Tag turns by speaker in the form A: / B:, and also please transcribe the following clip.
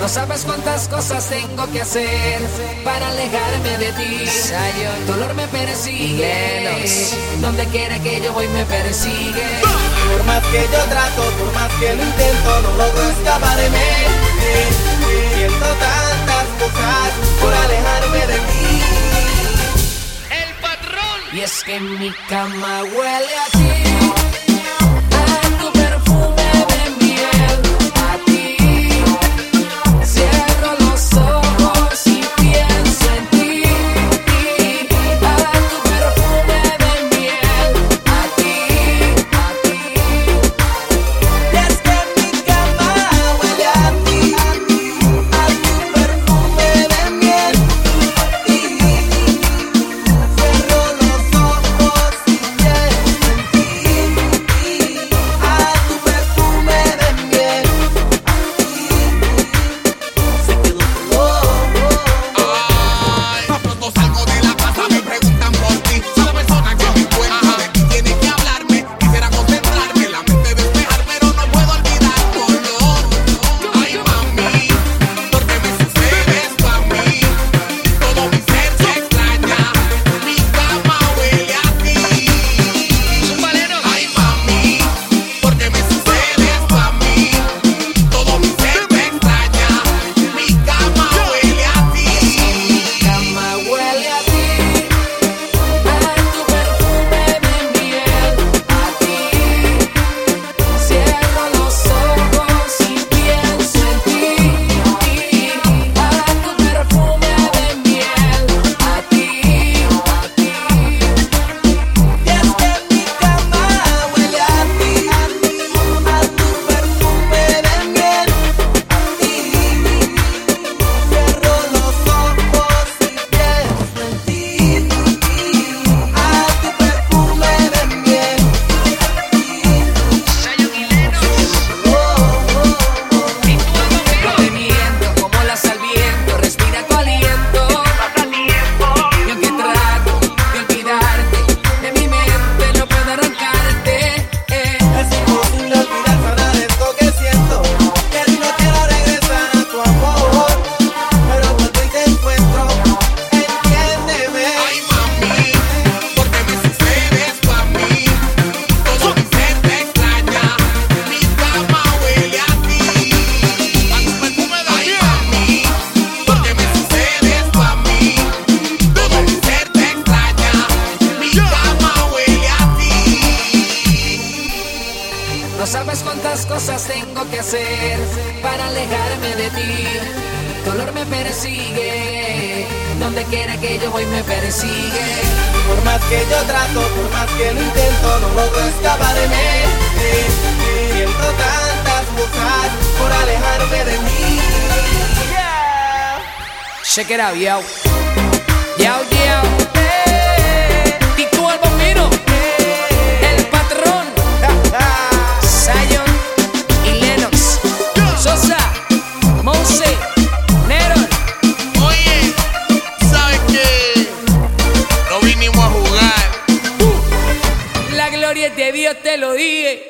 A: No sabes cuántas cosas tengo que hacer para alejarme de ti. El dolor me persigue. Donde quiera que yo voy me persigue.
B: Por más que yo trato, por más que lo intento, no logro escaparme. Siento tantas cosas por alejarme de ti.
C: El patrón.
A: Y es que mi cama huele a ti.
D: No
A: sabes cuántas cosas tengo que hacer para alejarme de ti. Tu olor me persigue, donde quiera que yo voy me persigue.
B: Por más que yo trato, por más que lo intento, no logro escaparme. Siento tantas buscas por alejarme de mí. Yeah.
A: Check it out, yo. Yo, yo. gloria de Dios, te lo dije.